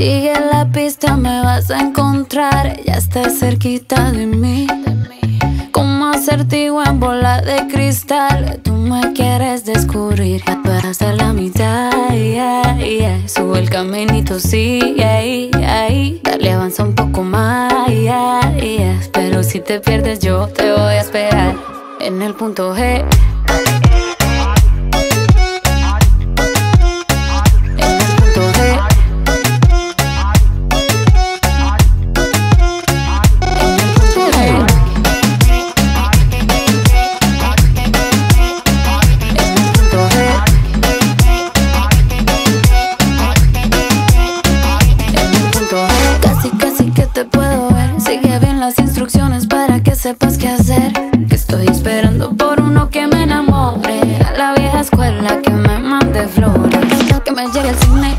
Sigue la pista, me vas a encontrar. Ya estás cerquita de mí. Como acertigo en bola de cristal. Tú me quieres descubrir. Hasta la mitad. Yeah, yeah. El caminito, sí, ahí, ahí. Dale, avanza un poco más. Yeah, yeah. Pero si te pierdes, yo te voy a esperar en el punto G. sepas qué hacer. Que estoy esperando por uno que me enamore. A la vieja escuela que me mande flores. Que me llegue al cine,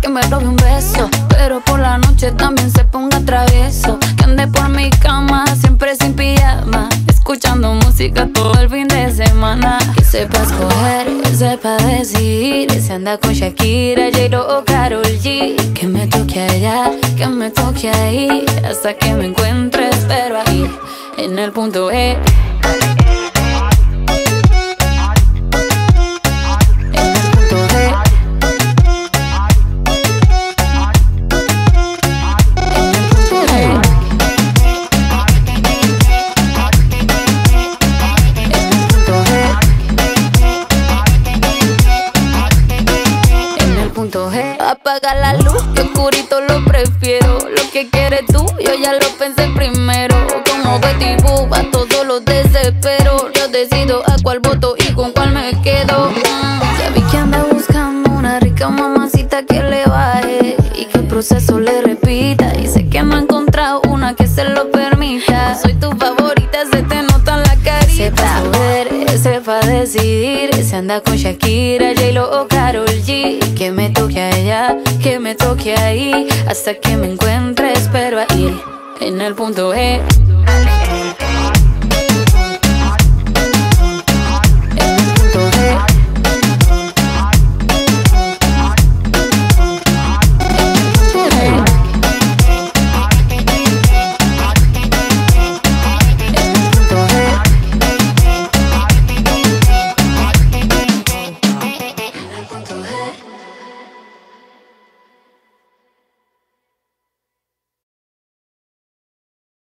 que me robe un beso. Pero por la noche también se ponga travieso. Que ande por mi cama, siempre sin pijama. Escuchando música todo el fin de semana. Sepa escoger, sepa decidir. Se anda con Shakira, J-Lo o Karol G. Que me toque allá, que me toque ahí. Hasta que me encuentres, pero ahí en el punto E. Apaga la luz, que oscurito lo prefiero. Lo que quieres tú, yo ya lo pensé primero. Como Betty Boop, a todos los desespero. Yo decido a cuál voto y con cuál me quedo. ya vi que anda buscando una rica mamacita que le baje y que el proceso le repita. Y sé que no ha encontrado una que se lo permita. Soy tu decidir. Se anda con Shakira, J-Lo o Karol G que me toque allá, que me toque ahí, hasta que me encuentres, pero ahí, en el punto E.